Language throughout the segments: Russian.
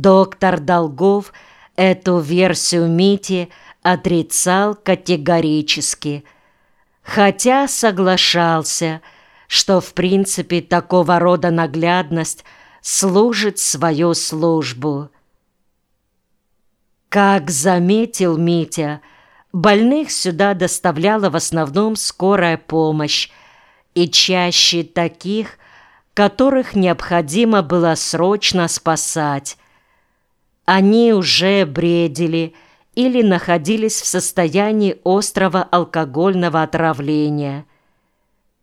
Доктор Долгов эту версию Мити отрицал категорически, хотя соглашался, что в принципе такого рода наглядность служит свою службу. Как заметил Митя, больных сюда доставляла в основном скорая помощь, и чаще таких, которых необходимо было срочно спасать. Они уже бредили или находились в состоянии острого алкогольного отравления.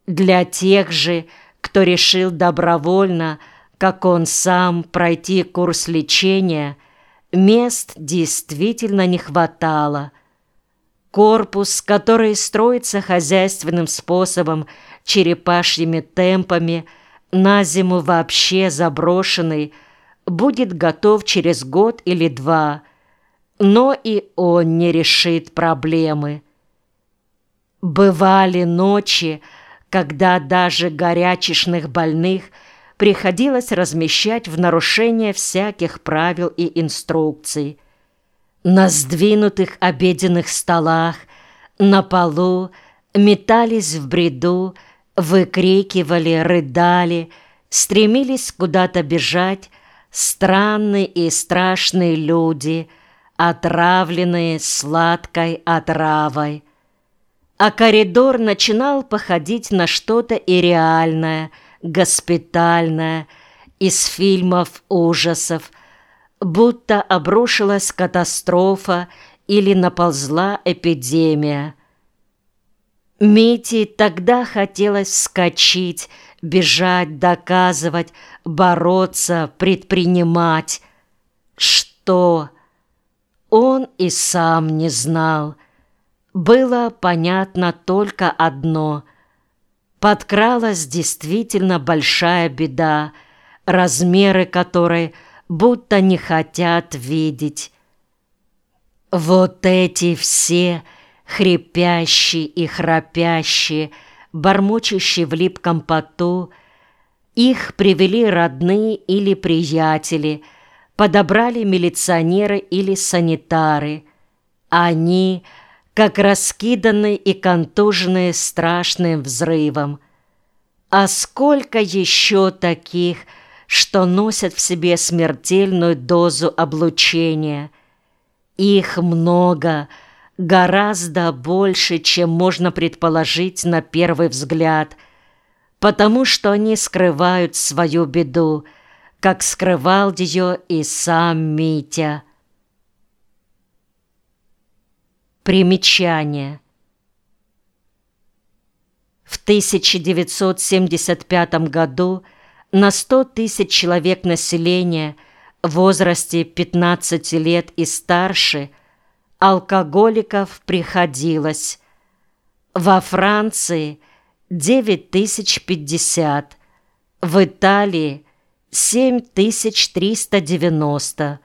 Для тех же, кто решил добровольно, как он сам, пройти курс лечения, мест действительно не хватало. Корпус, который строится хозяйственным способом, черепашьими темпами, на зиму вообще заброшенный, будет готов через год или два, но и он не решит проблемы. Бывали ночи, когда даже горячечных больных приходилось размещать в нарушение всяких правил и инструкций. На сдвинутых обеденных столах, на полу метались в бреду, выкрикивали, рыдали, стремились куда-то бежать странные и страшные люди, отравленные сладкой отравой. А коридор начинал походить на что-то и реальное, госпитальное, из фильмов ужасов, будто обрушилась катастрофа или наползла эпидемия. Мите тогда хотелось вскочить, бежать, доказывать, бороться, предпринимать. Что? Он и сам не знал. Было понятно только одно. Подкралась действительно большая беда, размеры которой будто не хотят видеть. Вот эти все хрипящие и храпящие, бормочущие в липком поту, их привели родные или приятели, подобрали милиционеры или санитары. Они, как раскиданные и контуженные страшным взрывом. А сколько еще таких, что носят в себе смертельную дозу облучения? Их много, гораздо больше, чем можно предположить на первый взгляд, потому что они скрывают свою беду, как скрывал ее и сам Митя. Примечание. В 1975 году на 100 тысяч человек населения в возрасте 15 лет и старше – алкоголиков приходилось. Во Франции 9050, в Италии 7390,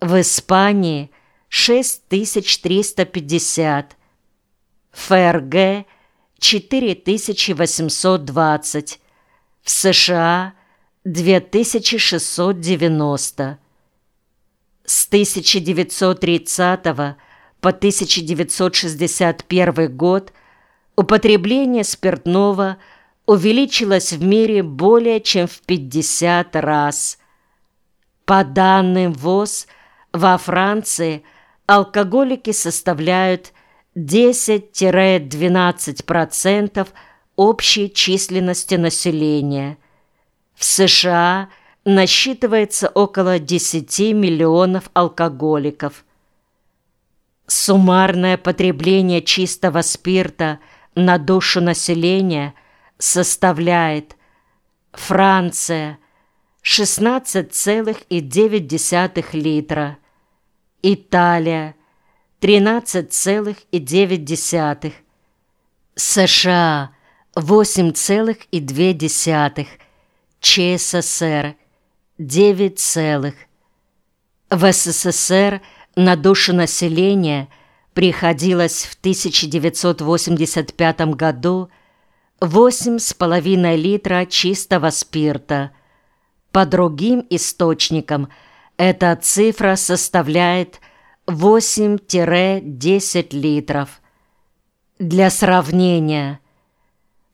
в Испании 6350, в ФРГ 4820, в США 2690. С 1930 года по 1961 год употребление спиртного увеличилось в мире более чем в 50 раз. По данным ВОЗ, во Франции алкоголики составляют 10-12% общей численности населения. В США насчитывается около 10 миллионов алкоголиков – Суммарное потребление чистого спирта на душу населения составляет Франция 16,9 литра, Италия 13,9, США 8,2, ЧССР 9, в СССР – на душу населения приходилось в 1985 году 8,5 литра чистого спирта. По другим источникам эта цифра составляет 8-10 литров. Для сравнения,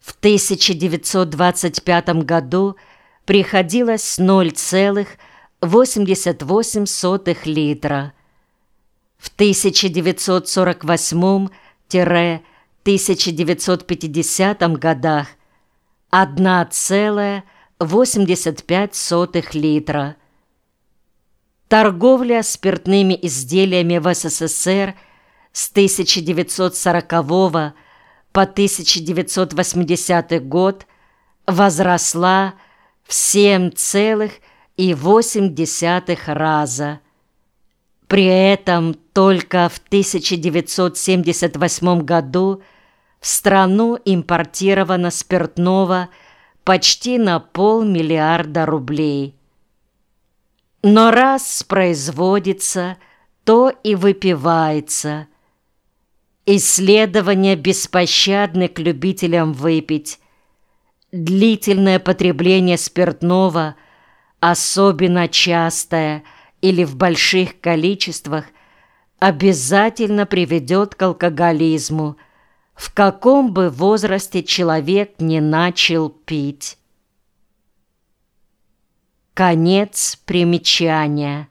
в 1925 году приходилось 0,88 литра. В 1948-1950 годах 1,85 литра. Торговля спиртными изделиями в СССР с 1940 по 1980 год возросла в 7,8 раза. При этом только в 1978 году в страну импортировано спиртного почти на полмиллиарда рублей – но раз производится, то и выпивается. Исследования беспощадны к любителям выпить. Длительное потребление спиртного, особенно частое или в больших количествах, обязательно приведет к алкоголизму, в каком бы возрасте человек не начал пить. Конец примечания.